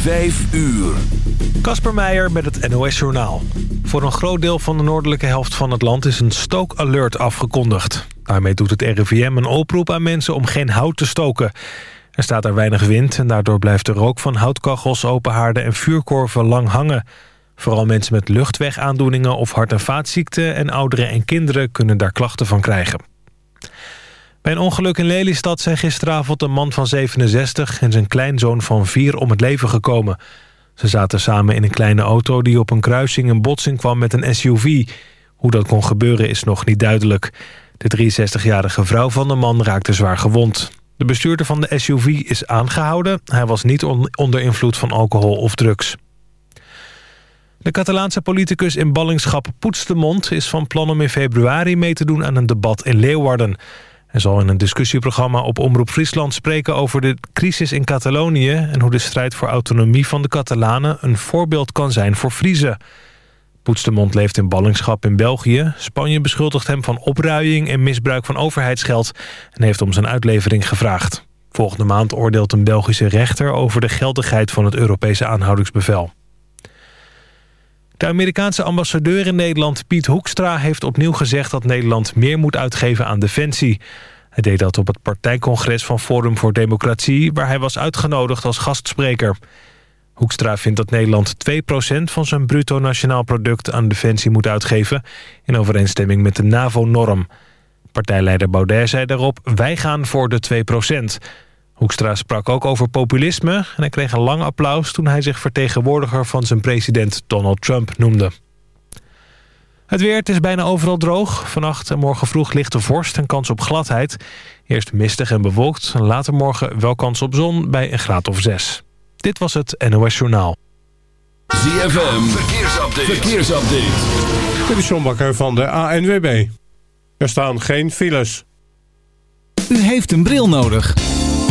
Vijf uur. Kasper Meijer met het NOS Journaal. Voor een groot deel van de noordelijke helft van het land is een stookalert afgekondigd. Daarmee doet het RIVM een oproep aan mensen om geen hout te stoken. Er staat er weinig wind en daardoor blijft de rook van houtkachels, open haarden en vuurkorven lang hangen. Vooral mensen met luchtwegaandoeningen of hart- en vaatziekten... en ouderen en kinderen kunnen daar klachten van krijgen. Bij een ongeluk in Lelystad zijn gisteravond een man van 67... en zijn kleinzoon van 4 om het leven gekomen. Ze zaten samen in een kleine auto die op een kruising in botsing kwam met een SUV. Hoe dat kon gebeuren is nog niet duidelijk. De 63-jarige vrouw van de man raakte zwaar gewond. De bestuurder van de SUV is aangehouden. Hij was niet onder invloed van alcohol of drugs. De Catalaanse politicus in ballingschap Poetstemond is van plan om in februari mee te doen aan een debat in Leeuwarden. Hij zal in een discussieprogramma op Omroep Friesland spreken over de crisis in Catalonië... en hoe de strijd voor autonomie van de Catalanen een voorbeeld kan zijn voor Friese. Poetstemond leeft in ballingschap in België. Spanje beschuldigt hem van opruiing en misbruik van overheidsgeld... en heeft om zijn uitlevering gevraagd. Volgende maand oordeelt een Belgische rechter over de geldigheid van het Europese aanhoudingsbevel. De Amerikaanse ambassadeur in Nederland, Piet Hoekstra... heeft opnieuw gezegd dat Nederland meer moet uitgeven aan defensie. Hij deed dat op het partijcongres van Forum voor Democratie... waar hij was uitgenodigd als gastspreker. Hoekstra vindt dat Nederland 2% van zijn bruto nationaal product... aan defensie moet uitgeven... in overeenstemming met de NAVO-norm. Partijleider Baudet zei daarop... wij gaan voor de 2%. Hoekstra sprak ook over populisme en hij kreeg een lang applaus... toen hij zich vertegenwoordiger van zijn president Donald Trump noemde. Het weer, het is bijna overal droog. Vannacht en morgen vroeg ligt de vorst en kans op gladheid. Eerst mistig en bewolkt, later morgen wel kans op zon bij een graad of zes. Dit was het NOS Journaal. ZFM, verkeersupdate. verkeersupdate. Dit is John Bakker van de ANWB. Er staan geen files. U heeft een bril nodig.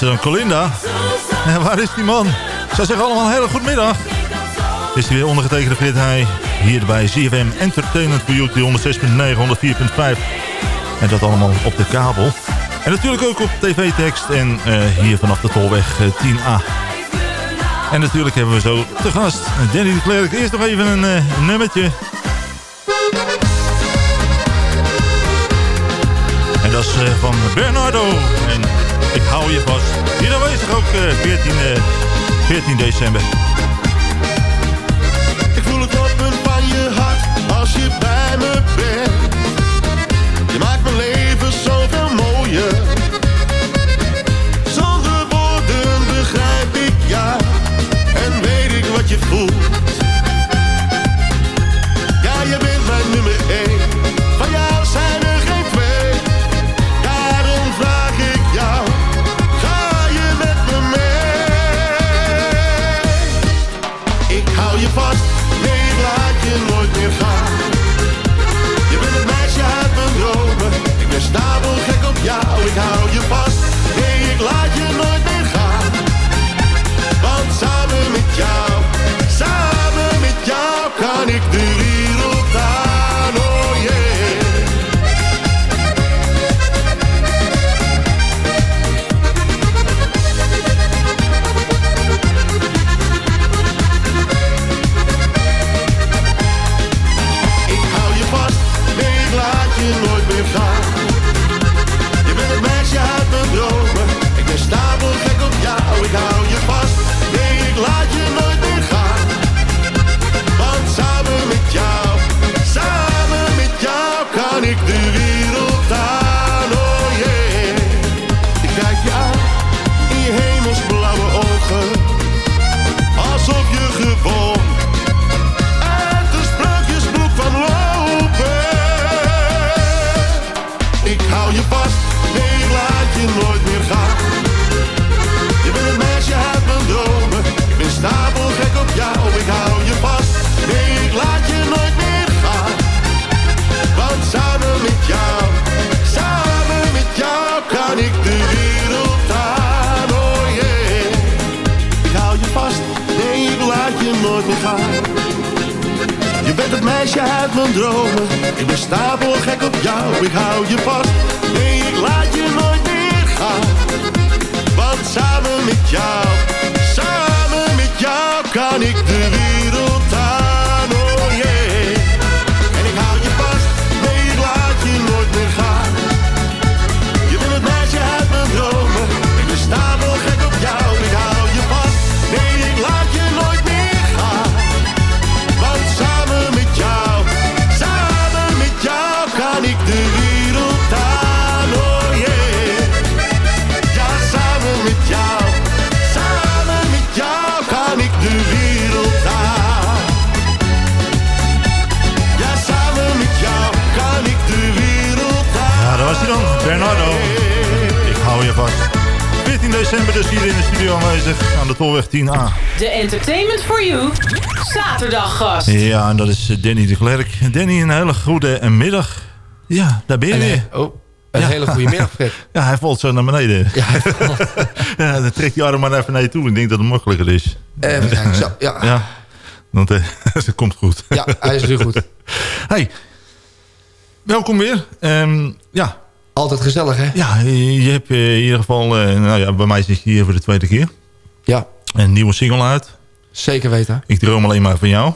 Was dan Colinda. En waar is die man? Zou zeggen allemaal een hele goede middag. Is weer ondergetekende Frit Heij. Hier bij ZFM Entertainment voor you. 106.9, 104.5. En dat allemaal op de kabel. En natuurlijk ook op tv-tekst. En eh, hier vanaf de Tolweg eh, 10A. En natuurlijk hebben we zo te gast Danny de Klerk. Eerst nog even een eh, nummertje. En dat is eh, van Bernardo. Ik hou je vast. Hier aanwezig ook eh, 14, eh, 14 december. Ik voel het kloppen van je hart als je bij me bent. Je maakt mijn leven zoveel mooier. Je bent het meisje uit mijn dromen. Ik ben stapel gek op jou. Ik hou je vast. Nee, ik laat je nooit meer gaan. Want samen met jou, samen met jou kan ik de wereld december dus hier in de studio aanwezig aan de Tolweg 10A. De Entertainment for You zaterdaggast. Ja, en dat is eh, Danny de Klerk. Danny, een hele goede eh, middag. Ja, daar ben je weer. oh, een hele goede middag, Fred. Ja, hij valt zo naar beneden. Ja, ja dan trek je arm maar even naar je toe. Ik denk dat het makkelijker is. Even kijken, zo, ja. ja. Want eh, het komt goed. Ja, hij is weer goed. Hey, welkom weer. Ehm, ja. Altijd gezellig, hè? Ja, je hebt eh, in ieder geval... eh, nou ja, bij mij zit je hier voor de tweede keer. Ja. Een nieuwe single uit. Zeker weten. Ik droom alleen maar van jou.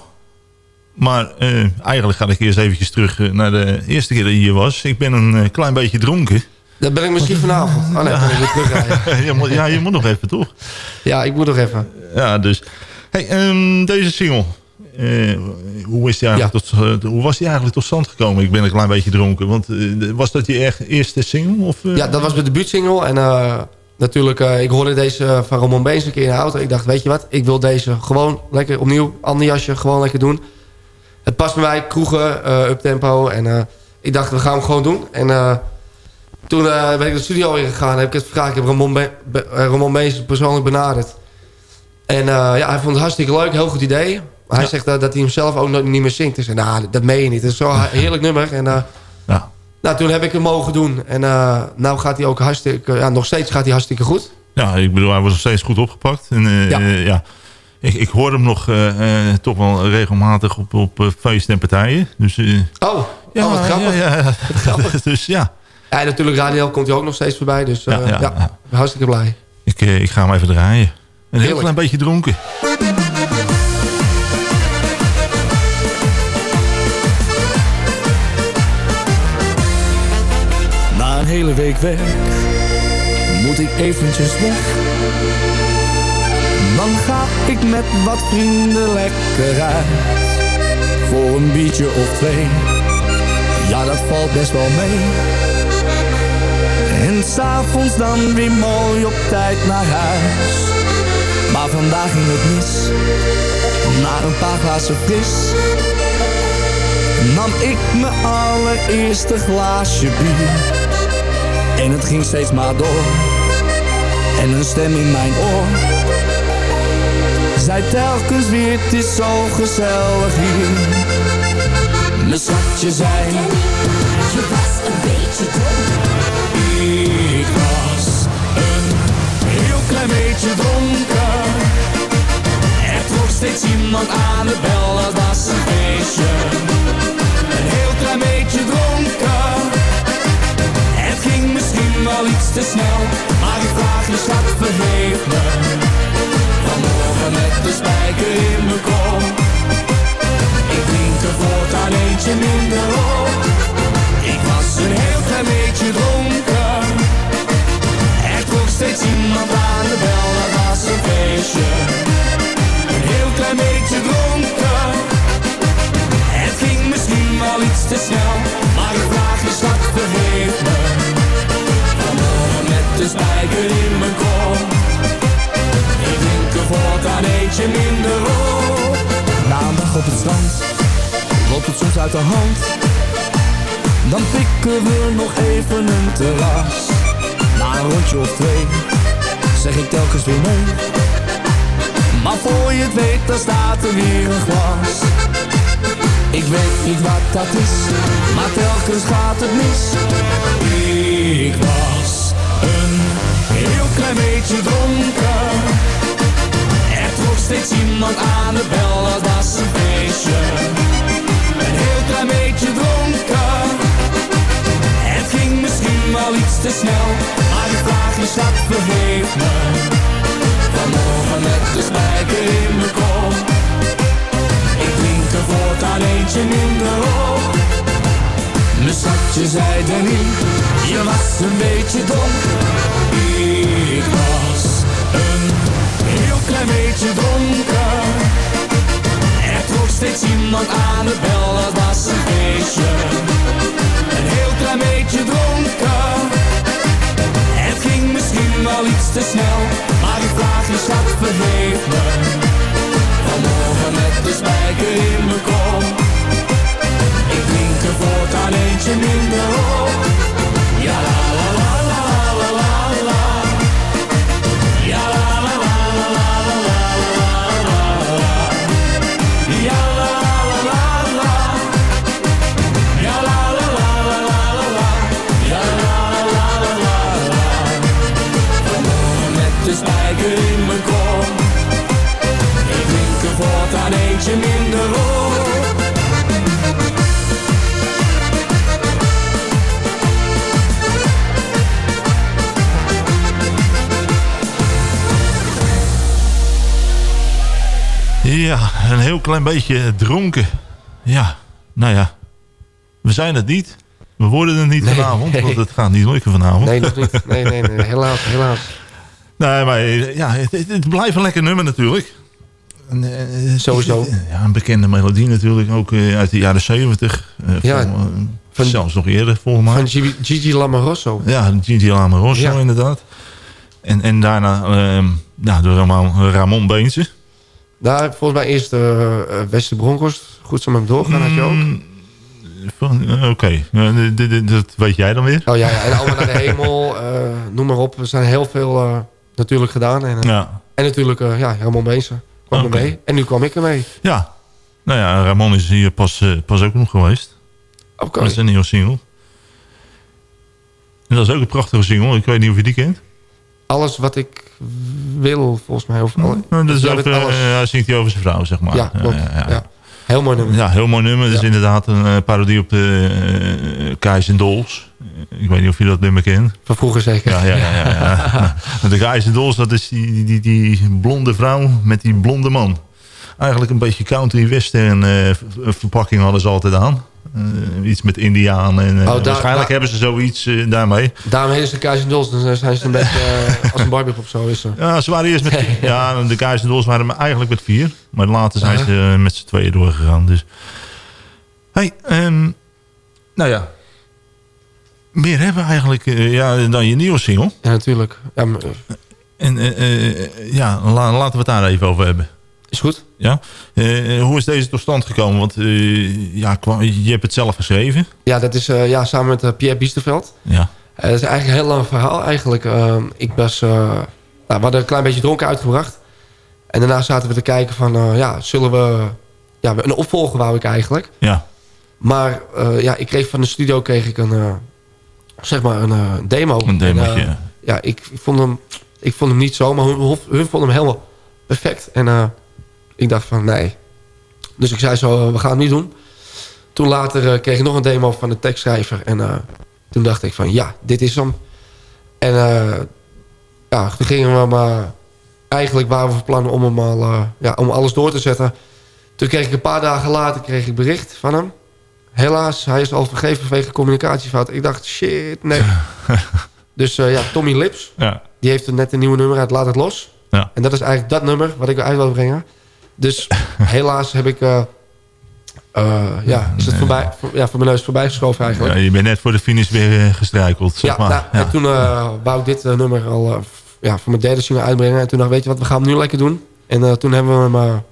Maar eh, eigenlijk ga ik eerst eventjes terug naar de eerste keer dat je hier was. Ik ben een klein beetje dronken. Dat ben ik misschien vanavond. Oh nee, Ja. ben ik weer terugrijden. ja, maar- ja, je moet nog even, toch? Ja, ik moet nog even. Ja, dus... Hey, ehm, deze single. Eh, hoe, is die eigenlijk tot, hoe was die eigenlijk tot stand gekomen? Ik ben een klein beetje dronken. Want eh, was dat je echt eerste single? Of, eh? Ja, dat was mijn debuutsingle. En natuurlijk, ik hoorde deze van Ramon Beens een keer in de auto. Ik dacht, weet je wat, ik wil deze gewoon lekker opnieuw, ander jasje, gewoon lekker doen. Het past bij mij, kroegen, uptempo. En ik dacht, we gaan hem gewoon doen. En toen ben ik de studio ingegaan, heb ik het gevraagd. Ik heb Ramon, Be Ramon Beens persoonlijk benaderd. En ja, hij vond het hartstikke leuk, heel goed idee. Hij zegt dat, dat hij hem zelf ook niet meer zingt. Dus nou, dat meen je niet. Het is zo'n heerlijk nummer. En eh, Ja. nou, toen heb ik hem mogen doen. En eh nou gaat hij ook hartstikke... Ja, nog steeds gaat hij hartstikke goed. Ja, ik bedoel, hij wordt nog steeds goed opgepakt. En, eh, Ja. ja. Ik, ik hoor hem nog toch wel regelmatig op, op feesten en partijen. Dus, eh, Oh, ja, oh, wat grappig. Ja, ja, dus ja, Ja, en natuurlijk Radio komt hij ook nog steeds voorbij. Dus Ja, hartstikke blij. ik, ik ga hem even draaien. Een heel klein beetje dronken. Hele week werk moet ik eventjes weg. Dan ga ik met wat vrienden lekker uit. Voor een biertje of twee, ja dat valt best wel mee. En s'avonds dan weer mooi op tijd naar huis. Maar vandaag ging het mis, na een paar glazen fris. Nam ik mijn allereerste glaasje bier. En het ging steeds maar door. En een stem in mijn oor. Zei telkens weer, het is zo gezellig hier. Mijn schatje zei. Je was een beetje dronken. Ik was een heel klein beetje dronken. Er trok steeds iemand aan de bel, Na een rondje of twee, zeg ik telkens weer nee. Maar voor je het weet, dan staat er weer een glas. Ik weet niet wat dat is, maar telkens gaat het mis. Ik was een heel klein beetje dronken. Er trok steeds iemand aan de bel, dat was een feestje. Een heel klein beetje dronken. Wel iets te snel, maar ik vraag je schat vergeef me. Vanmorgen met de spijker in mijn kop. Ik drink er voortaan eentje minder op. Mijn schatje zei er niet, je was een beetje dom. Ik was een heel klein beetje dronken. Er trok steeds iemand aan de bel, dat was een feestje. Heel klein beetje dronken. Het ging misschien wel iets te snel, maar ik vraag je schat vergeef me. Vanmorgen met de spijker in mijn kop. Ik drink er voortaan eentje minder op. een heel klein beetje dronken. Ja, nou ja. We zijn het niet. We worden het niet Nee. vanavond, want het gaat niet lukken vanavond. Nee, nog niet. Nee, nee, nee. Helaas, helaas. Nee, maar eh, ja, het, blijft een lekker nummer natuurlijk. En, eh, Sowieso. Ja, een bekende melodie natuurlijk, ook eh, uit de jaren zeventig. Ja, zelfs nog eerder, volgens mij. Van Gigi, Gigi Lamarosso. Ja, Gigi Lamarosso Ja. inderdaad. En, en daarna ehm, ja, door Ramon, Ramon Beense. Daar volgens mij eerst de uh, Westen Broncos. Goed zo met hem doorgaan had je ook. Mm, eh, Oké, dit- dat weet jij dan weer. Oh ja, ja, en allemaal naar de hemel. eh, noem maar op. Er zijn heel veel eh, natuurlijk gedaan. En, eh, Ja. en natuurlijk, eh, ja, Ramon Beense kwam er mee. En nu kwam ik er mee. Ja. Nou ja, Ramon is hier pas, eh, pas ook nog geweest. Oké. Dat is een nieuwe single. En dat is ook een prachtige single. Ik weet niet of je die kent. Alles wat ik wil, volgens mij. Of Nou, dat is ook, eh, alles. hij zingt hij over zijn vrouw, zeg maar. Ja, klopt. Ja. Heel mooi nummer. Ja, heel mooi nummer. Het is inderdaad een eh, parodie op de uh, Kais en Dols. Eh, ik weet niet of je dat nummer kent. Van vroeger zeker. Ja, ja, ja. ja, ja. de Kais en Dols, dat is die, die, die blonde vrouw met die blonde man. Eigenlijk een beetje country western eh, verpakking hadden ze altijd aan. Eh, iets met Indiaan. En, eh, Oh, waarschijnlijk hebben ze zoiets eh, daarmee. Daarom heten ze Keizer Dols. Dan zijn ze een beetje als een Barbiepop zo is ze. Ja, ze waren eerst met... ja, de Kais en Dols waren eigenlijk met vier. Maar later zijn ze met z'n tweeën doorgegaan. Dus. Hey, ehm, nou ja. Meer hebben we eigenlijk ja, dan je nieuwe single. Ja, natuurlijk. Ja, maar, En ja, la- laten we het daar even over hebben. Is goed. Ja? Eh, hoe is deze tot stand gekomen? Want eh, ja, kwam- je hebt het zelf geschreven. ja, dat is eh, ja, samen met eh, Pierre Biesterveld. Ja. Eh, dat is eigenlijk een heel lang verhaal. Eigenlijk, Ehm, ik was, eh, nou, we hadden een klein beetje dronken uitgebracht. En daarna zaten we te kijken van, eh, ja, zullen we... Ja, een opvolger wou ik eigenlijk. Ja. Maar eh, ja, ik kreeg van de studio kreeg ik een, eh, zeg maar een eh, demo. Een En, eh, ja. ja, ik, vond hem, ik vond hem niet zo, maar hun, hun vonden hem helemaal perfect. En eh, ik dacht van, nee. Dus ik zei zo, eh, we gaan het niet doen. Toen later eh, kreeg ik nog een demo van de tekstschrijver. En eh, toen dacht ik van, ja, dit is hem. En ja, toen gingen we maar... Eigenlijk waren we van plan om, hem al, ja, om alles door te zetten. Toen kreeg ik een paar dagen later kreeg ik bericht van hem. Helaas, hij is al vergeven vanwege communicatiefout. Ik dacht, shit, nee. dus ja, Tommy Lips. Ja. Die heeft net een nieuwe nummer uit Laat het los. Ja. En dat is eigenlijk dat nummer wat ik uit wil brengen. Dus helaas heb ik... eh, eh, ja, is het voorbij, voor, ja, voor mijn neus voorbij geschoven eigenlijk. Ja, je bent net voor de finish weer eh, gestruikeld, zeg Ja, maar. nou, ja. en toen wou ik dit nummer al ja, voor mijn derde single uitbrengen. En toen dacht ik, weet je wat, we gaan hem nu lekker doen. En toen hebben we hem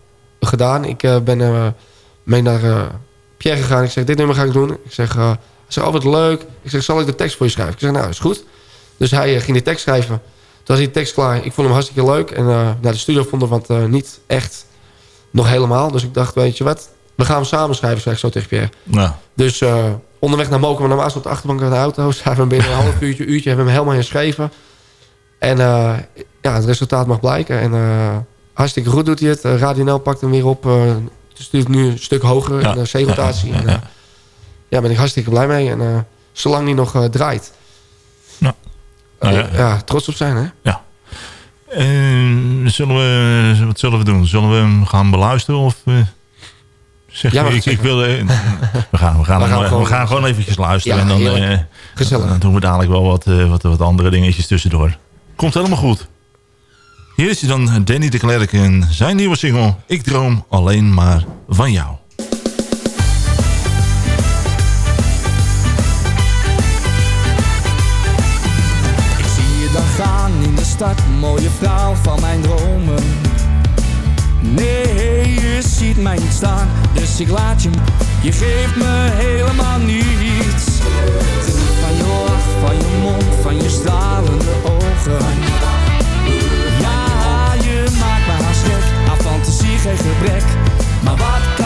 gedaan. Ik ben mee naar Pierre gegaan. Ik zeg, dit nummer ga ik doen. Ik zeg, hij zegt, oh wat leuk. Ik zeg, zal ik de tekst voor je schrijven? Ik zeg, nou, is goed. Dus hij ging de tekst schrijven. Toen was die tekst klaar. Ik vond hem hartstikke leuk. En nou, de studio vond hem wat niet echt nog helemaal. Dus ik dacht, weet je wat, we gaan hem samen schrijven, zeg ik zo tegen Pierre. Ja. Dus eh, onderweg naar Mokum en naar Maas op de achterbank van de auto. Zijn we hem binnen een half uurtje, uurtje hebben we hem helemaal geschreven. En eh, ja, het resultaat mag blijken. En eh, hartstikke goed doet hij het. Radio NL pakt hem weer op. het stuurt nu een stuk hoger Ja. in de C-rotatie. Ja, ja, En, ja, ben ik hartstikke blij mee. En zolang die nog draait. Nou ja. Ja, trots op zijn, hè? Ja. Eh, zullen we, wat zullen we doen? Zullen we hem gaan beluisteren? Of, eh, zeg Ja, je, ik, ik wil, eh, we, gaan, we, gaan, We gaan hem, gewoon- we gaan gewoon eventjes luisteren. Ja, en dan, Gezellig. dan doen we dadelijk wel wat, wat, wat andere dingetjes tussendoor. Komt helemaal goed. Hier is dan, Danny de Klerk en zijn nieuwe single... Ik droom alleen maar van jou. Stad, mooie vrouw van mijn dromen. Nee, je ziet mij niet staan, dus ik laat je. Je geeft me helemaal niets. Van je lach, van je mond, van je stralende ogen. Ja, je maakt me haast gek, aan fantasie geen gebrek. Maar wat kan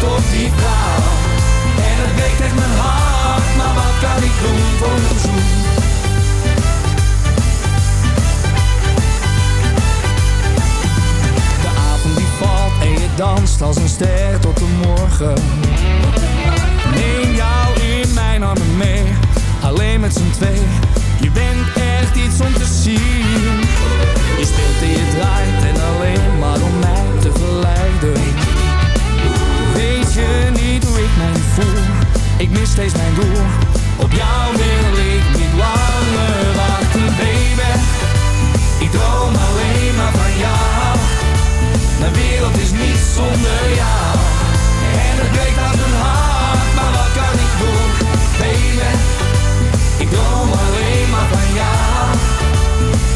tot die vrouw. En het breekt echt mijn hart, maar wat kan ik doen voor een zoen? De avond die valt en je danst als een ster tot de morgen. Neem jou in mijn armen mee, alleen met z'n twee. Je bent echt iets om te zien. Je speelt en je draait en alleen maar om mij te verleiden. Ik mis steeds mijn doel. Op jou wil ik niet langer wachten, baby. Ik droom alleen maar van jou. Mijn wereld is niet zonder jou. En het breekt aan mijn hart, maar wat kan ik doen, baby? Ik droom alleen maar van jou.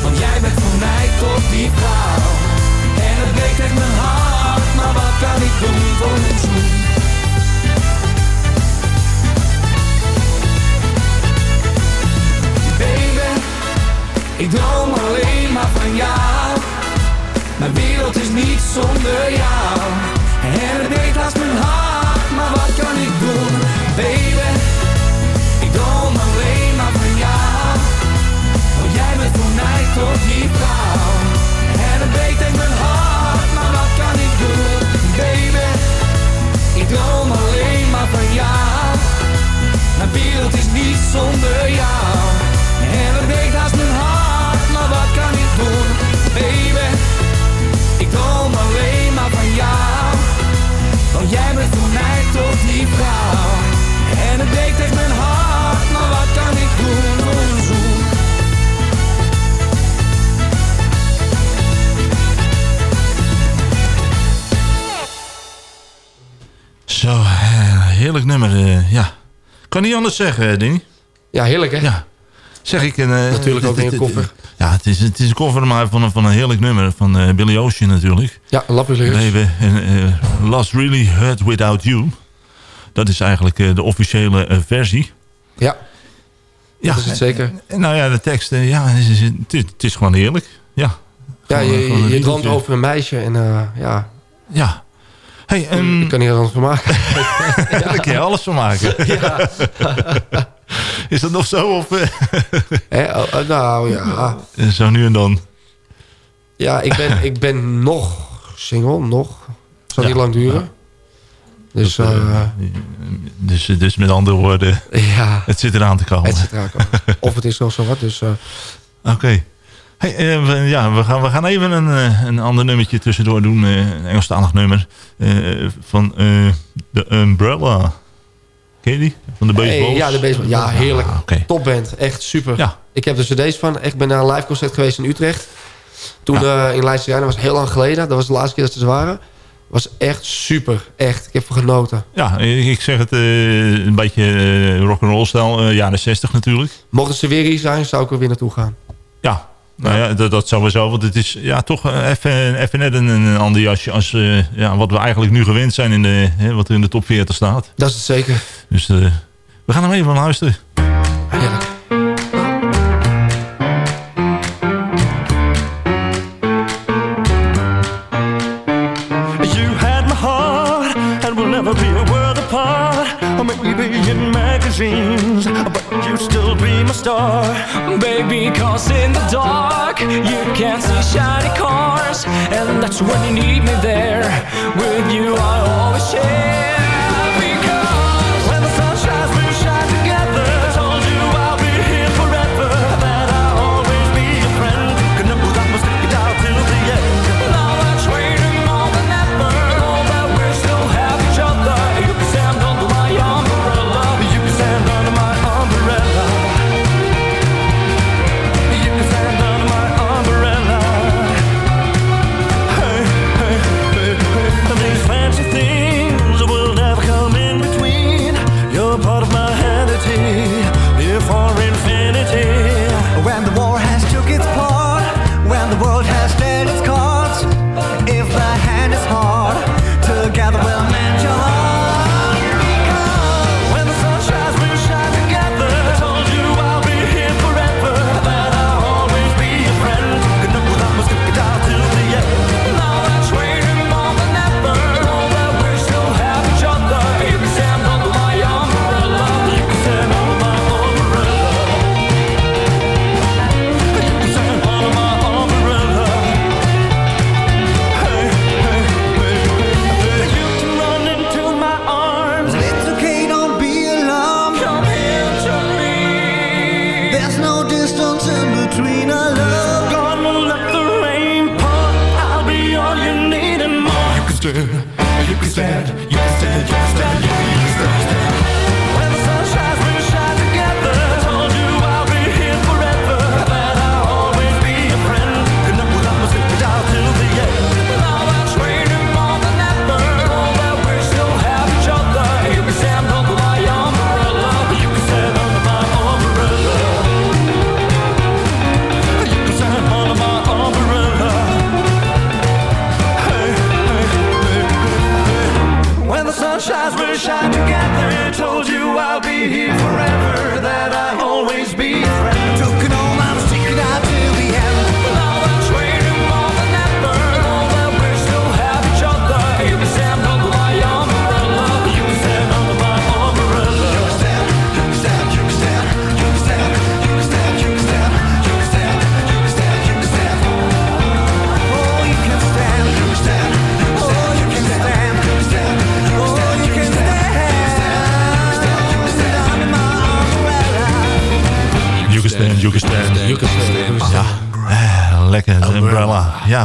Want jij bent voor mij toch die vrouw. En het breekt echt mijn hart, maar wat kan ik doen ik droom alleen maar van jou. Mijn wereld is niet zonder jou. En het breekt haast mijn hart, maar wat kan ik doen? Baby, ik droom alleen maar van jou. Want jij bent voor mij toch die vrouw. En het breekt echt mijn hart, maar wat kan ik doen? Baby, ik droom alleen maar van jou. Mijn wereld is niet zonder jou. Jou. Want jij bent voor mij toch die vrouw. En het breekt echt mijn hart, maar wat kan ik doen voor een zoen? Zo, eh, heerlijk nummer. eh, ja. Kan niet anders zeggen, Ding. Ja, heerlijk hè? Ja. Zeg ik... een eh, Natuurlijk ook in je koffer. Ja, het is, het is een koffer maar van, een- van een heerlijk nummer. Van eh, Billy Ocean natuurlijk. Ja, Love Lyrics. Baby, en, eh, Last Really Hurt Without You. Dat is eigenlijk de officiële versie. Ja. Ja, Dat is het zeker. En nou ja, de tekst, ja, het is, het, is, het is gewoon heerlijk. Ja, Ja, je, een je, je droomt riedeltje. over een meisje en ja, Ja. Hey, ehm, ik kan hier anders van maken. Daar kun je alles van maken. Ja. Is dat nog zo? Of, eh, oh, oh, nou ja. Zo nu en dan. Ja, ik ben, ik ben nog single, nog. Zal niet Ja. lang duren. Dus Dat, eh, eh, dus, dus met andere woorden, ja, het zit eraan te komen. het zit eraan komen. Of het is nog zo wat, dus... eh, Oké. Hey, eh, we, ja, we, gaan, we gaan even een, eh, een ander nummertje tussendoor doen. eh, een Engelstalig nummer. eh, van eh The Umbrella. Ken je die? Van de Baseballs? hey, ja, de baseball. Ja, heerlijk. Ah, oké. Topband, echt super. Ja. Ik heb er cd's van. Ik ben naar een live concert geweest in Utrecht. Toen eh, in Leidschendam, dat was heel lang geleden. Dat was de laatste keer dat ze er waren. was echt super, echt. Ik heb ervan genoten. Ja, ik zeg het eh, een beetje uh, rock'n'roll stijl. eh, jaren 60 natuurlijk. Mochten ze weer hier zijn, zou ik er weer naartoe gaan. Ja, nou ja, dat, dat sowieso. Want het is ja, toch eh, even, even net een, een ander jasje als eh, ja, wat we eigenlijk nu gewend zijn in de, hè, wat er in de top 40 staat. Dat is het zeker. Dus eh, we gaan hem even luisteren. Heerlijk. Star. Baby, cause in the dark you can't see shiny cars, and that's when you need me there. With you, I always share.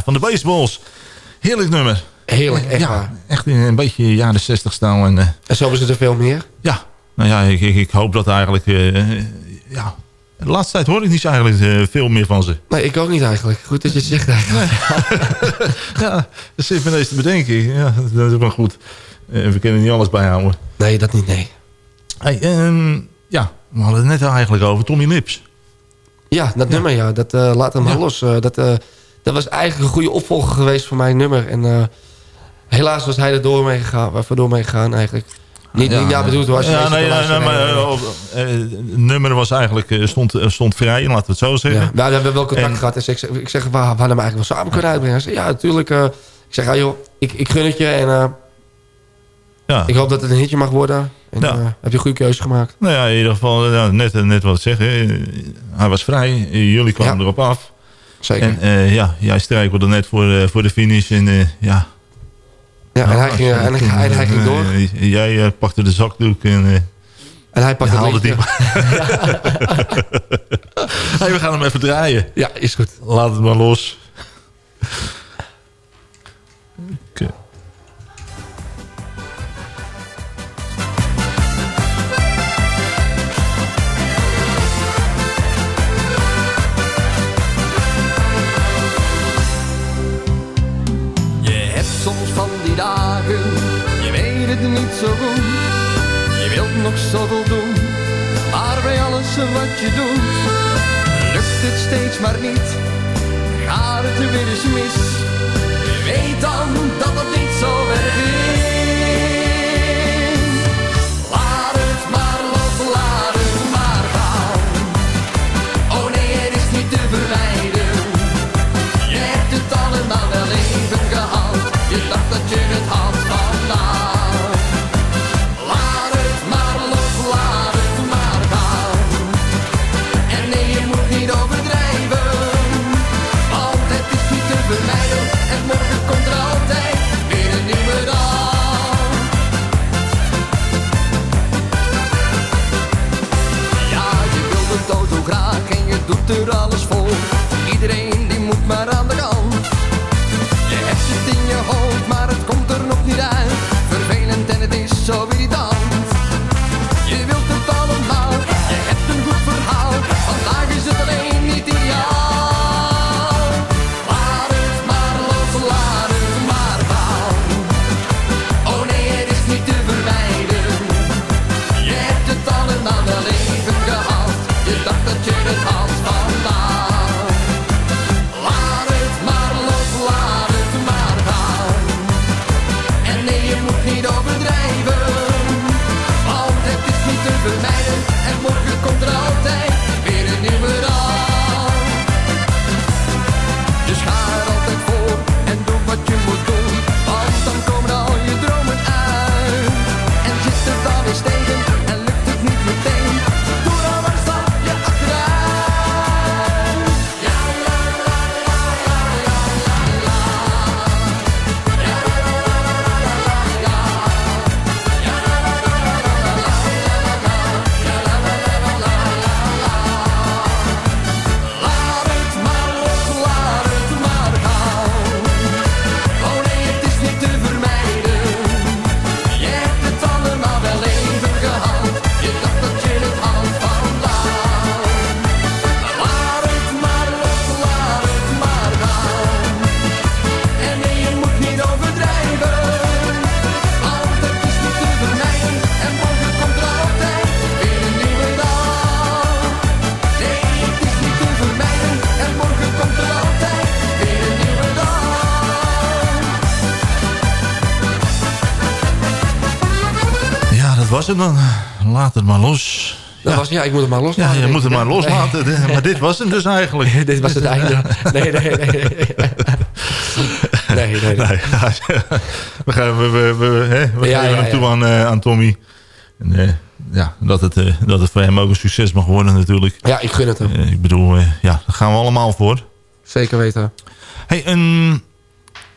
Van de Baseballs. Heerlijk nummer. Heerlijk, echt Ja, waar. echt in een beetje jaren 60 staan. En, En zo hebben ze er veel meer. ja, nou ja, ik, ik, ik hoop dat eigenlijk... eh, eh, ja, de laatste tijd hoor ik niet zo eigenlijk eh, veel meer van ze. Nee, ik ook niet eigenlijk. Goed dat je het zegt eigenlijk. Ja, dat zit me ineens te bedenken. Ja, dat is wel goed. We kunnen niet alles bijhouden. Nee, dat niet, nee. Hey, ehm, ja, we hadden het net eigenlijk over Tommy Lips. Ja, dat nummer, ja. Dat eh, laat hem maar Ja. los. Dat, dat was eigenlijk een goede opvolger geweest voor mijn nummer. En eh, helaas was hij er door mee gegaan, waarvoor door mee gegaan eigenlijk. Niet, Ja, niet naar bedoeld was. Ja, nee, nee, nee, maar eh, eh, nummer was eigenlijk, stond, stond vrij, laten we het zo zeggen. Ja, nou, we hebben wel contact En- gehad. Dus ik zeg, ik zeg waar, waar we eigenlijk wel samen kunnen uitbrengen. Hij zei, ja, natuurlijk. ik zeg, ja, joh, ik, ik gun het je. En Ja. ik hoop dat het een hitje mag worden. En Ja. heb je een goede keuze gemaakt. Nou ja, in ieder geval, eh, net, net wat ik zeg. hè. Hij was vrij, jullie kwamen Ja. erop af. Zeker. En eh, ja, jij strijkelde net voor, eh, voor de finish. En eh, ja, ja, en, Nou, hij ging, en, hij, ging door. jij pakte de zakdoek en... En hij pakte je het haalde liedje. hey, we gaan hem even draaien. Ja, is goed. Laat het maar los. Je wilt nog zoveel doen, maar bij alles wat je doet, lukt het steeds maar niet. Gaat het er weer eens mis, weet dan dat het niet zo erg is. En je het dan. Laat het maar los. Dat was, ja, ik moet het maar Ja, loslaten. je moet het maar Nee. loslaten. Maar dit was hem dus eigenlijk. Dit was het einde. Nee, nee, nee. nee. Nee, nee, nee. Nee, we, gaan, we, we, we, hè, we Ja, geven ja, hem toe ja. aan, eh, aan Tommy. En, eh, ja, dat, het, eh, dat het voor hem ook een succes mag worden natuurlijk. Ja, ik gun het hem. Ik bedoel, ja, daar gaan we allemaal voor. Zeker weten. Hey, en,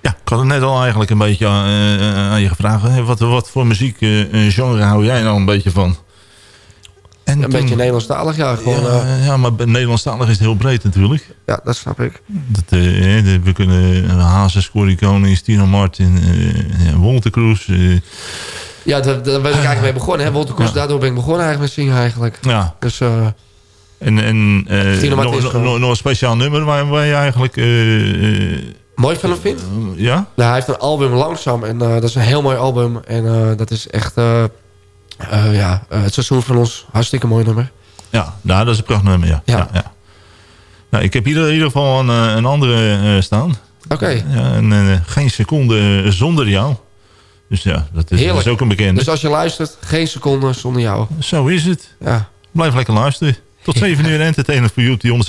ja, ik had het net al eigenlijk een beetje aan, eh, aan je gevraagd. hè. Wat, wat voor muziek eh, eh, genre hou jij nou een beetje van? En een beetje Nederlandstalig, ja. Gewoon, ja, eh, ja, maar Nederlandstalig is heel breed natuurlijk. ja, dat snap ik. Dat, eh, we kunnen uh, Hazes, Corrie Konings, Tino Martin, eh ja, Wolter Kroes. eh, Ja, daar, daar ben ik eigenlijk mee begonnen. Hè. Wolter Kroes, daardoor ben ik begonnen eigenlijk met zingen eigenlijk. ja. Dus eh, En, en eh, nog, nog een speciaal nummer waar, waar je eigenlijk... mooi van hem vindt. ja? Nou, hij heeft een album Langzaam. En eh, dat is een heel mooi album. En eh, dat is echt... eh, ja, het seizoen van ons. Hartstikke mooi nummer. Ja, nou, dat is een prachtig nummer, ja. ja. ja, Nou, ik heb hier in ieder geval een, een andere staan. Oké. Ja, en geen seconde zonder jou. Dus ja, dat is, dat Heerlijk. is ook een bekende. Dus als je luistert, geen seconde zonder jou. Zo is het. Ja. Blijf lekker luisteren. Tot 7 uur entertainment voor YouTube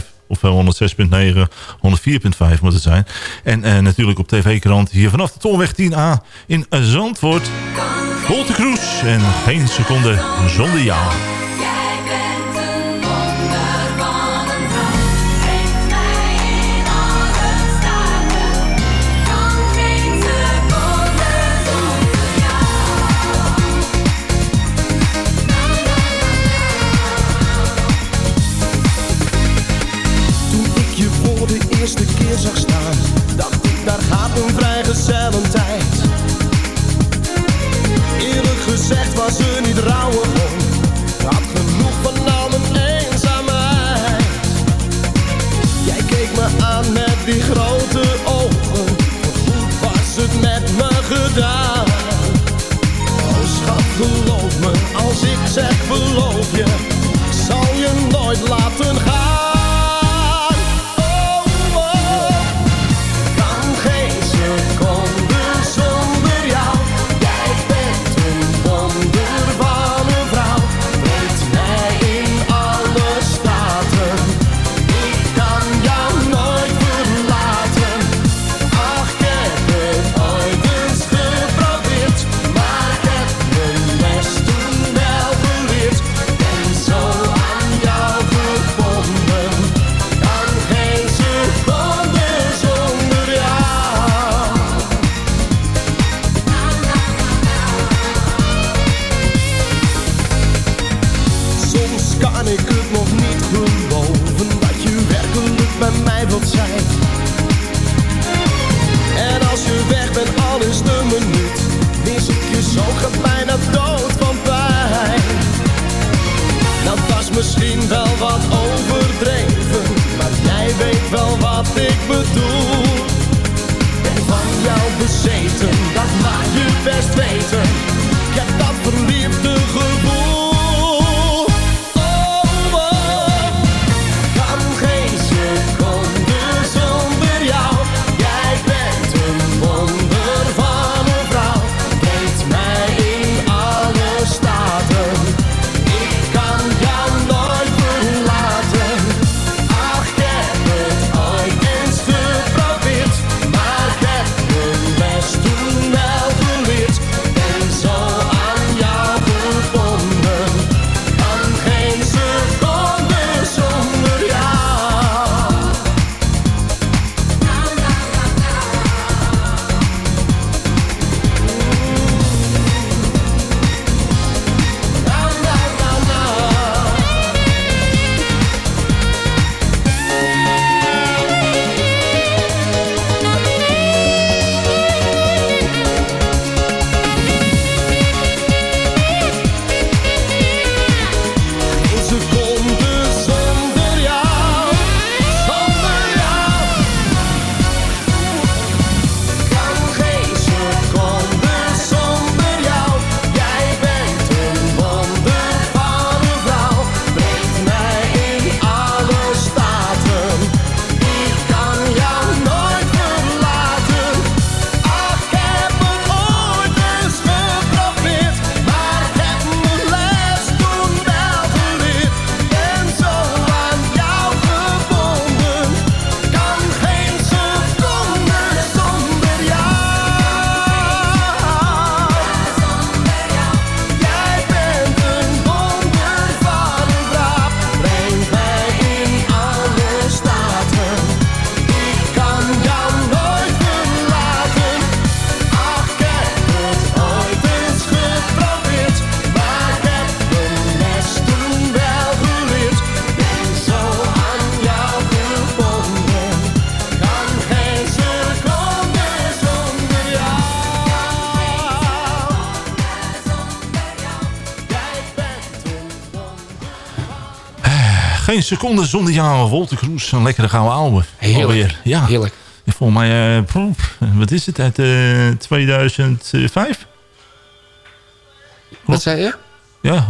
106.5 of wel 106.9, 104.5 moet het zijn. En eh, natuurlijk op TV-krant hier vanaf de Tolweg 10A in Zandvoort. Holte Kroes en geen seconde zonder jou. Daar gaat een vrijgezellentijd. Eerlijk gezegd was ze niet rouwig geen seconde zonder jou, Wolter Kroes. Een lekkere gouden oude. Heerlijk. Alweer. Ja. Heerlijk. Volgens mij, eh, wat is het, uit eh 2005? Wat zei je? Ja.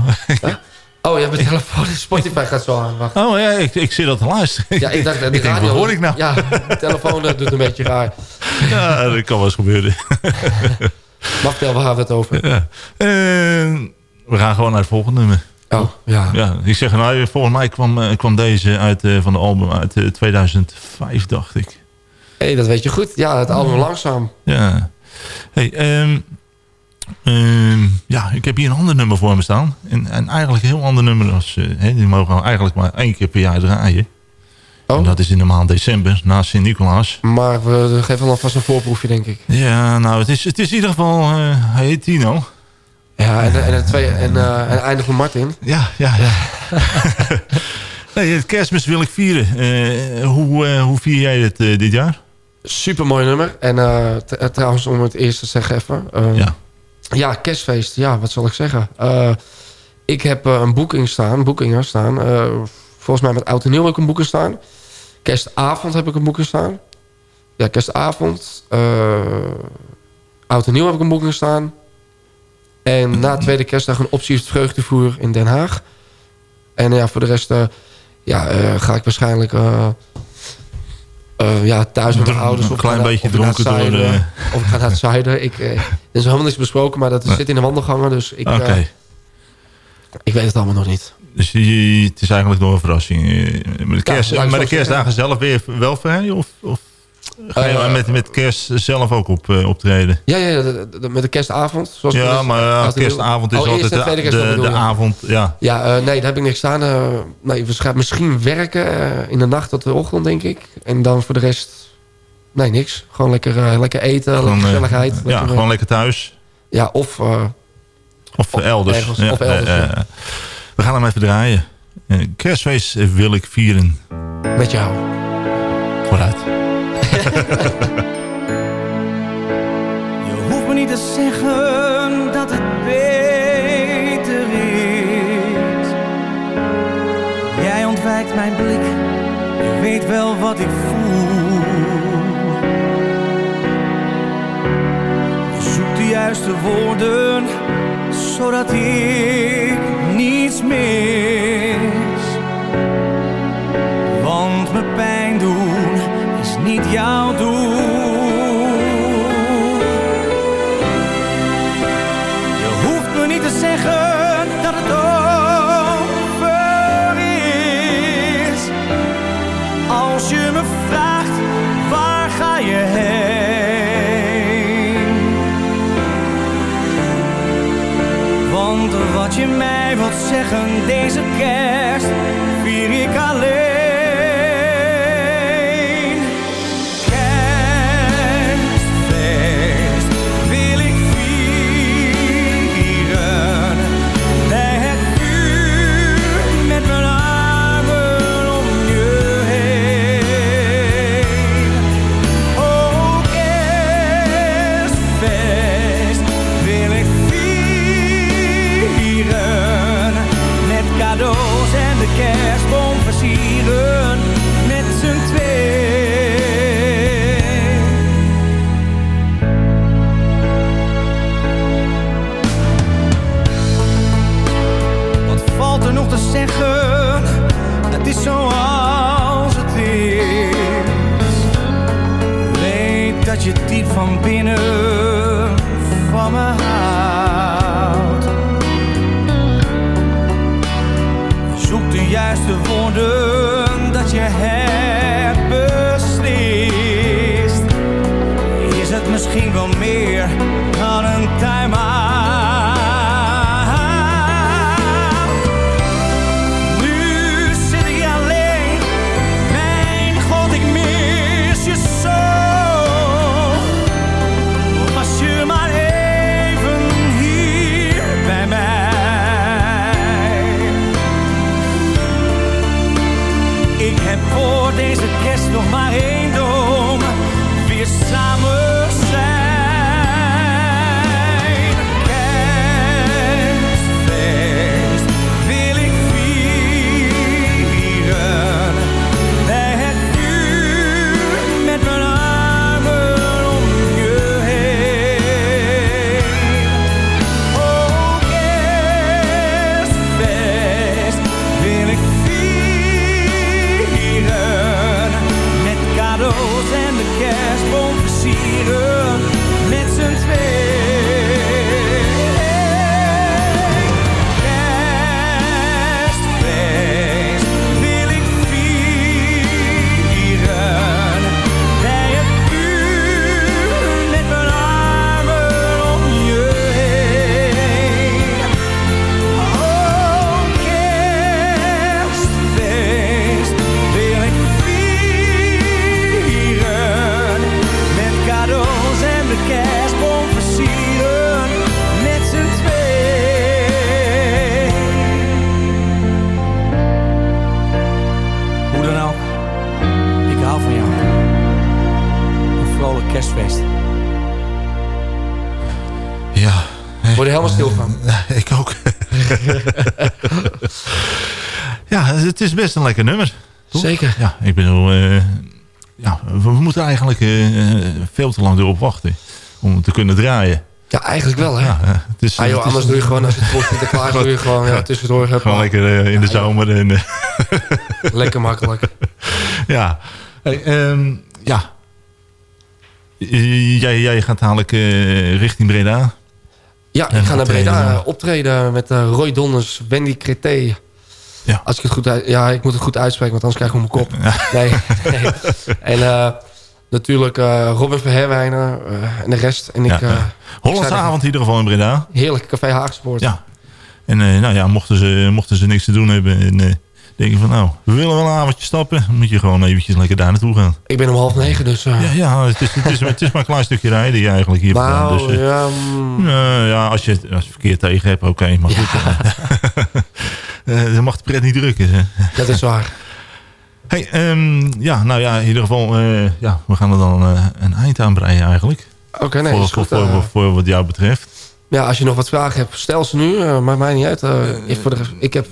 Oh, ja, mijn telefoon, Spotify gaat zo aan. Wacht. Oh ja, ik, ik zit dat te luisteren. Ja, ik dacht, de ik denk, radio... wat hoor ik nou? Ja, de telefoon eh, doet een beetje raar. Ja, dat kan wel eens gebeuren. Maar vertel, waar we het over? Ja. Eh, we gaan gewoon naar het volgende nummer. Oh, ja. ja ik zeg, nou, volgens mij kwam, eh, kwam deze uit, eh, van de album uit eh, 2005, dacht ik. Hé, hey, dat weet je goed. Ja, het album Langzaam. Ja. Hey, ehm, ehm, ja, ik heb hier een ander nummer voor me staan. En, en eigenlijk een heel ander nummer. Als, eh, hè, die mogen we eigenlijk maar één keer per jaar draaien. Oh. En dat is in de maand december, na Sint-Nicolaas. Maar we geven alvast een voorproefje, denk ik. Ja, nou, het is, het is in ieder geval... eh, hij heet Tino. Ja, en, en, het en, eh en eindig van Martin. Ja, ja, ja. nee, het kerstmis wil ik vieren. Eh, hoe, eh, hoe vier jij het eh, dit jaar? Super mooi nummer. En eh, eh, trouwens, om het eerst te zeggen even. eh, Ja. ja, kerstfeest. Ja, wat zal ik zeggen? Eh, ik heb eh, een boeking staan, boekingen staan. eh, volgens mij met Oud en Nieuw heb ik een boeking staan. Kerstavond heb ik een boeking staan. Ja, kerstavond. eh Oud en Nieuw heb ik een boeking staan. En na tweede kerstdag een optie het vreugdevoer in Den Haag. En ja, voor de rest eh, ja, eh, ga ik waarschijnlijk... eh, ja, thuis met mijn ouders. een Of klein ga naar- beetje dronken door, eh. Of ik ga naar het zuiden. Ik, er is helemaal niks besproken, maar dat zit in de wandelgangen. Dus ik, Oké. ik weet het allemaal nog niet. Dus het is eigenlijk nog een verrassing. Met de, kerst, maar de kerstdagen zelf weer wel vrij? Of, of ga je Eh, met, met kerst zelf ook op, eh, optreden? Ja, ja, de- de- met de kerstavond. Zoals Ja, maar ja, Nieuw. kerstavond is Oh, altijd de, de, bedoel de avond. Ja. Ja, eh, nee, daar heb ik niks staan. Eh, nee, we gaan misschien werken eh, in de nacht tot de ochtend, denk ik. En dan voor de rest... Nee, niks. Gewoon lekker, eh, lekker eten, Gewoon, lekker eh, gezelligheid. ja, lekker, eh, gewoon lekker thuis. Ja, of... eh, Of, elders. ergens, Ja, of elders, eh, ja. eh, we gaan hem even draaien. Eh, kerstfeest eh, wil ik vieren. met jou. Vooruit. Je hoeft me niet te zeggen dat het beter is. Jij ontwijkt mijn blik, je weet wel wat ik voel. Je zoekt de juiste woorden, zodat ik niets mis. Jouw doel. Je hoeft me niet te zeggen dat het over is. Als je me vraagt, waar ga je heen? Want wat je mij wilt zeggen, deze de kerstboom het is best een lekker nummer. toch? Zeker. Ja, ik bedoel... eh, ja, we, moeten eigenlijk eh, veel te lang erop wachten. Om te kunnen draaien. Ja, eigenlijk wel, hè? Ja, eh, het is, Ah, joh, het is- anders doe je gewoon, als het voor Sinterklaas doe je gewoon ja, tussendoor. Gewoon lekker in de zomer. En, Lekker makkelijk. ja. Hey, ehm, ja. Jij, jij gaat dadelijk eh, richting Breda. Ja, ik ga naar Breda optreden met Roy Donners, Wendy Creté. Ja. Als ik het goed uit, ja, ik moet het goed uitspreken, want anders krijg ik op mijn kop. Nee, nee. En eh, natuurlijk eh, Robin van Herwijnen eh, en de rest. En ik, Ja, ik Hollandse avond in ieder geval in Breda. Heerlijk, Café Haagspoort. Ja. En nou ja, mochten ze, mochten ze niks te doen hebben en denken van nou, we willen wel een avondje stappen, dan moet je gewoon eventjes lekker daar naartoe gaan. Ik ben om half negen, dus... Ja, ja het, is, het, is, het is maar een klein stukje rijden je eigenlijk hier. Nou, Dus, ja, mm, ja, als je, het- als je verkeer tegen hebt, oké. maar goed, eh, dan mag de pret niet drukken. hè. dat is waar. Hey, ehm, ja, nou ja, in ieder geval, eh, ja, we gaan er dan eh, een eind aan breien eigenlijk. Oké, nee, voor, voor, goed. voor, voor wat jou betreft. Ja, als je nog wat vragen hebt, stel ze nu. maakt mij niet uit. Ik, voor de, ik heb,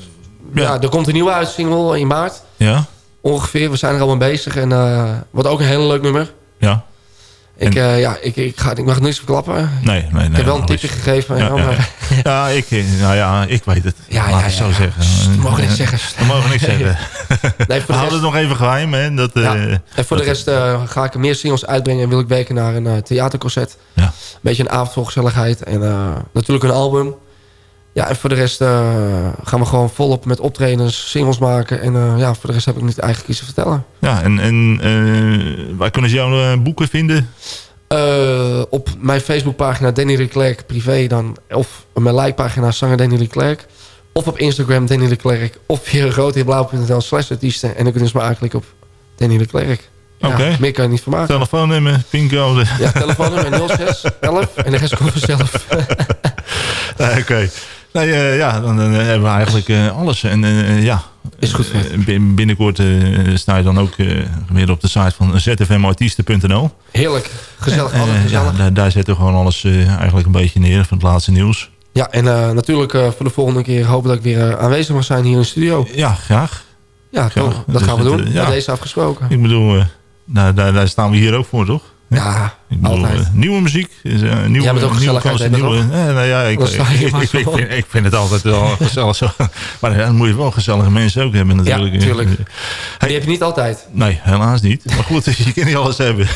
ja. er komt een nieuwe uitsingle in maart. Ja, Ongeveer. We zijn er al mee bezig. En wordt ook een heel leuk nummer. ja. Ik, eh, ja, ik, ik, ga, ik mag niks verklappen. Nee, nee, nee. ik heb wel een tipje gegeven. Ja, Ja, ja. maar, Ja, ik, eh, nou ja, ik weet het. Ja, Laat zo zeggen. we mogen niks zeggen. We mogen niks zeggen. Nee, We houden het nog even geheim. Hè, dat, eh. En voor de rest ga ik er meer singles uitbrengen... en wil ik werken naar een theaterconcert. Ja. Een beetje een avond gezelligheid. En natuurlijk een album. Ja, en voor de rest eh, gaan we gewoon volop met optredens, singles maken. En eh, ja, voor de rest heb ik niet eigenlijk iets te vertellen. Ja, en, en eh, waar kunnen ze jouw boeken vinden? Op mijn Facebookpagina Danny Leclerc privé dan. Of op mijn like-pagina zanger Danny Leclerc. Of op Instagram Danny Leclerc. Of via roodheerblauw.nl slash artiesten. En dan kunnen ze me aanklikken op Danny Leclerc. Ja, Oké. Meer kan je niet van maken. Telefoonnummer, pincode. Ja, telefoonnummer 06 11 en de rest komt vanzelf. Oké. Nee, eh, ja, dan, dan hebben we eigenlijk eh, alles. En eh, ja, Is goed. eh, bin- binnenkort eh, sta je dan ook eh, weer op de site van zfmartiesten.nl. Heerlijk. Gezellig. Eh, Altijd ja, gezellig. daar, daar zetten we gewoon alles eh, eigenlijk een beetje neer van het laatste nieuws. Ja, en eh, natuurlijk eh, voor de volgende keer hopen dat ik weer eh, aanwezig mag zijn hier in de studio. Ja, graag. Ja, Graag. Dat Dus gaan we doen. eh, Ja. deze afgesproken. Ik bedoel, eh, daar, daar, daar staan we hier ook voor, toch? Ja, Ik bedoel, altijd. eh, nieuwe muziek. Eh, nieuwe, Jij bent ook nieuwe hè, nieuwe, eh, nou ja, ik, vind, ik vind het altijd wel gezellig zo. Maar ja, dan moet je wel gezellige mensen ook hebben Ja, natuurlijk. tuurlijk. Die heb je niet altijd. Nee, helaas niet. Maar goed, je kan niet alles hebben.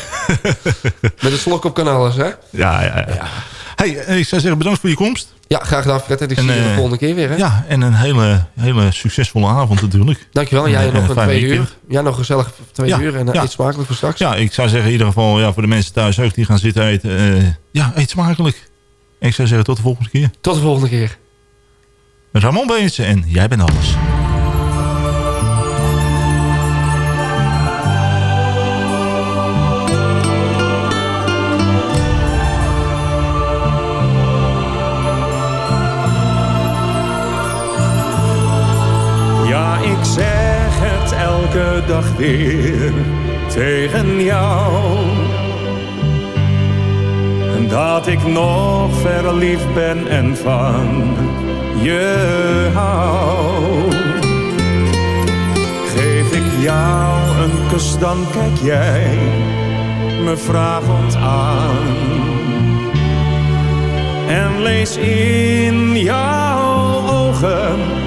Met een slok op kan alles, hè? Ja, ja, ja. Hey, eh, ik zou zeggen bedankt voor je komst. Ja, graag gedaan Fred. En ik En, zie je de eh, volgende keer weer, hè? Ja, en een hele, hele succesvolle avond natuurlijk. Dankjewel. Jij En, nog eh, een twee weekend. uur. Jij nog gezellig twee Ja, uur. En uh, ja. eet smakelijk voor straks. Ja, ik zou zeggen in ieder geval ja, voor de mensen thuis ook die gaan zitten eten. eh, ja, eet smakelijk. En ik zou zeggen tot de volgende keer. Tot de volgende keer. Ramon Beense en jij bent alles. Dag weer tegen jou. Dat ik nog verliefd ben en van je hou. Geef ik jou een kus, dan kijk jij me vragend aan. En lees in jouw ogen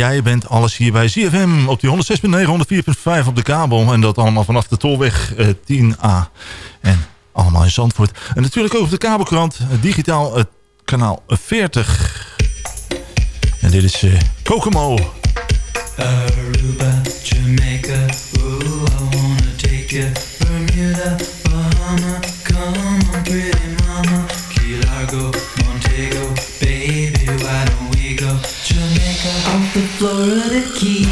jij bent alles hier bij ZFM op die 106.9, 104.5 op de kabel. En dat allemaal vanaf de Tolweg eh, 10A. En allemaal in Zandvoort. En natuurlijk ook op de kabelkrant, eh, digitaal eh, kanaal 40. En dit is eh, Kokomo. Florida Keys.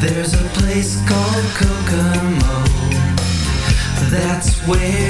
There's a place called Kokomo. That's where.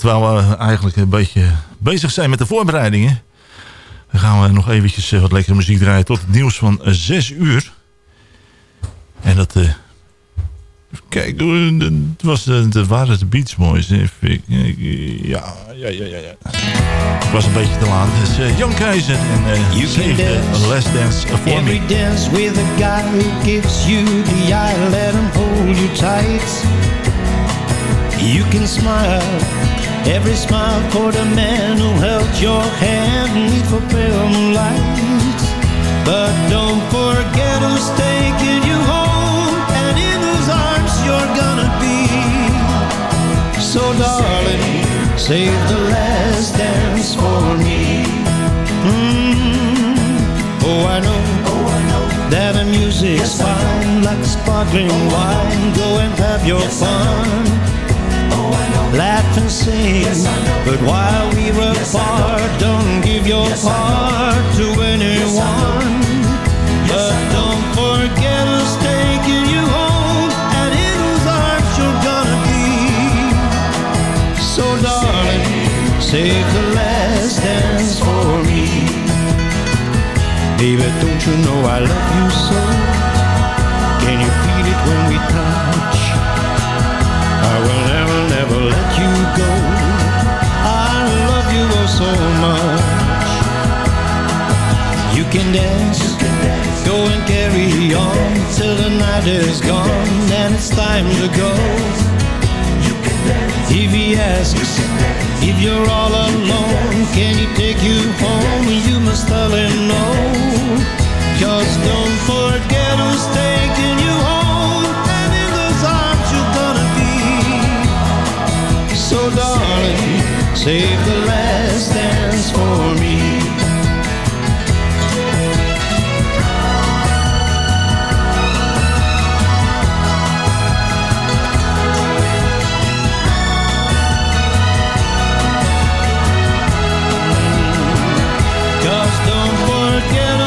Terwijl we eigenlijk een beetje bezig zijn met de voorbereidingen... dan gaan we nog eventjes eh, wat lekkere muziek draaien tot het nieuws van 6 uur. En dat... eh, Kijk, eh, het was, eh, dat waren de Beach Boys. Ja, ja, ja, ja, ja. Het was een beetje te laat. Dus eh, Jan Keizer en eh You Save the dance Last Dance for Every Me. dance with a guy who gives you the eye, let him hold you tight. You can smile, every smile for the man who held your hand neath for pale moonlight. But don't forget who's taking you home, and in whose arms you're gonna be. So darling, save the last dance for me. Mm. Oh, I know, oh, I know that the music's fine, like sparkling wine. Go and have your fun. Laugh and sing, but while we were apart, don't give your heart to anyone. But don't forget who's taking you home, and in whose arms you're gonna be. So, darling, save the last dance for me. Baby, don't you know I love you so? Can you feel it when we touch? I will never, let you go. I love you oh so much. You can dance, go and carry on till the night is gone and it's time to go. If he asks if you're all alone, can he take you home? You must tell him no. Cause don't forget who's taking you save the last dance for me. Cause don't forget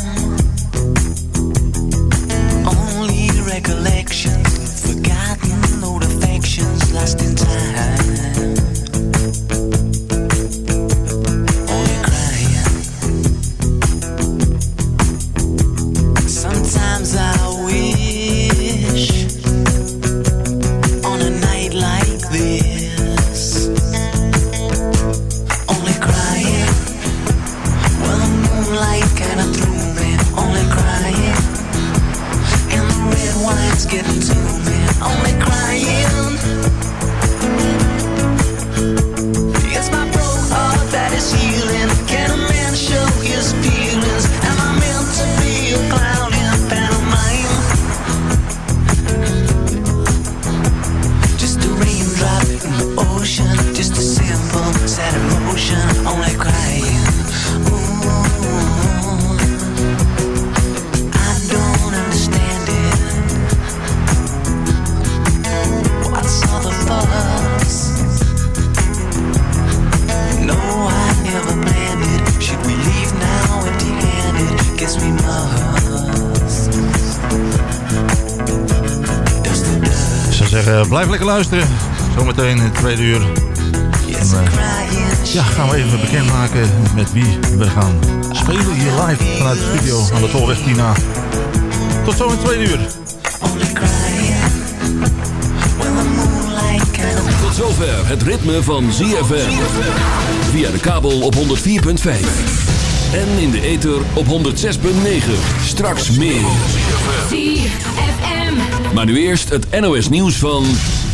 time. Lekker luisteren. Zometeen in het tweede uur. En, eh, ja, gaan we even bekendmaken met wie we gaan spelen hier live vanuit de studio aan de Tolweg Tina. Tot zo in het tweede uur. Tot zover het ritme van ZFM. Via de kabel op 104.5. En in de ether op 106.9. Straks meer. ZFM. Maar nu eerst het NOS nieuws van...